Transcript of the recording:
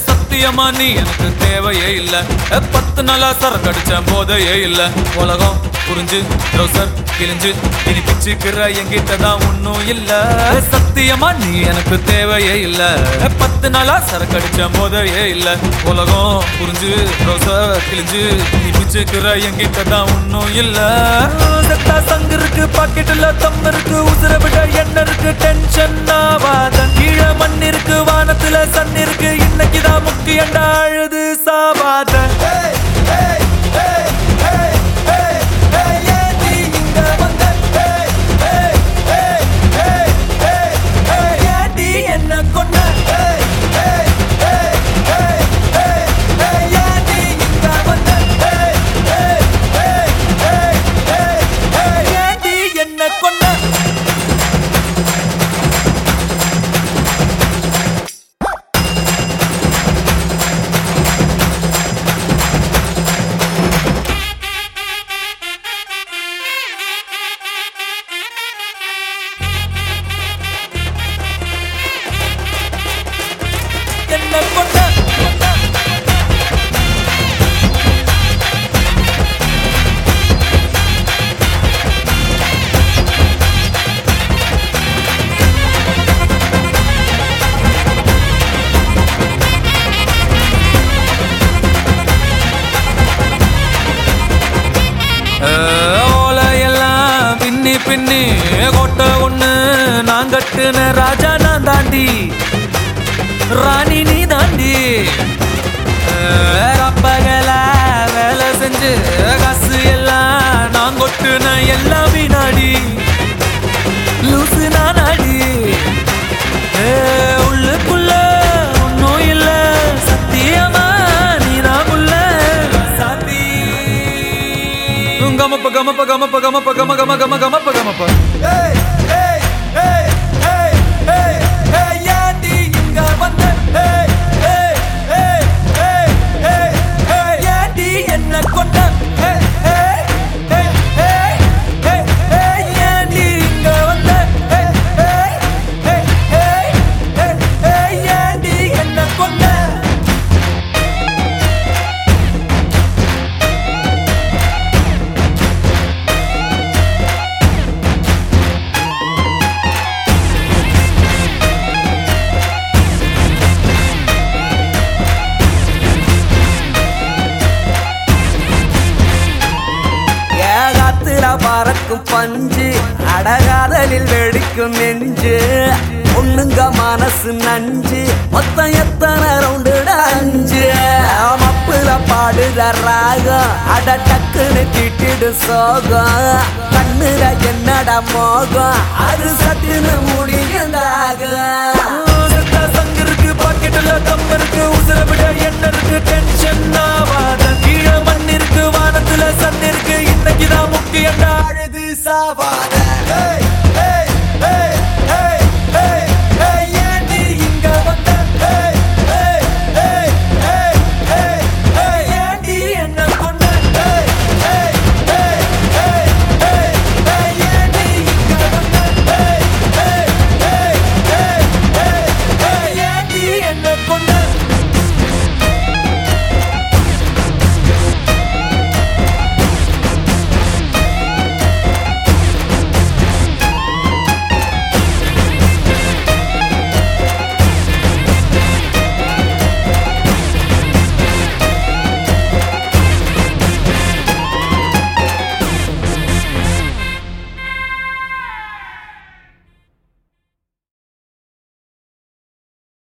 சத்தியமா நீ எனக்கு தேவையே இல்ல. ஏ, பத்து நாளா சரக்கு அடிச்ச போதையே இல்ல. உலகம் புரிஞ்சு ட்ரௌசர் கிழிஞ்சு இனி பிச்சுக்கிற என்கிட்ட தான் ஒன்னும் இல்ல. சத்தியமா நீ எனக்கு தேவையே இல்ல. ஏ, பத்து நாளா சரக்கு அடிச்ச போதையே இல்ல. உலகம் புரிஞ்சு ட்ரௌசர் கிழிஞ்சு இனி பிச்சுக்கிற என்கிட்ட தான் ஒன்னும் இல்ல. செத்தா சங்கு இருக்கு பாக்கெட்டுல தம் இருக்கு உசுர விட என்ன இருக்கு டென்ஷன் ஆவாத. கீழே மண் இருக்கு வானத்துல சன் இருக்கு இன்னைக்குதான் முக்கியண்டா அழுது சாவாத? ஓலையெல்லாம் பின்னி பின்னி கோட்டை ஒன்று நான் கட்டுன ராஜா நான் தாண்டி. ராணி நீ தாண்டி ரப்பகல வேலை செஞ்சு காசு எல்லாம் நான் கொட்டுன எல்லாம் வினாடி. லூசு நானாடி ஏ, உள்ளுக்குள்ள ஒன்னும் இல்ல. சத்தியமா நீதான் உள்ள சாத்தி. கமப்ப கமப்ப கமப்ப கமப்ப கம கம கம கமப்ப. கமப்ப பறக்கும் பஞ்சு அடகாதலில் வெடிக்கும் நெஞ்சு. பொண்ணுங்க மனசு நஞ்சு மொத்தம் எத்தனை ரவுண்டு அஞ்சு. மப்புல பாடுற ராகம் அட டக்குன்னு கிட்டிடு சோகம். கண்ணுல என்னடா மோகம் அது சட்டுன்னு முடியுதாகும் செத்தா சங்கு கீழே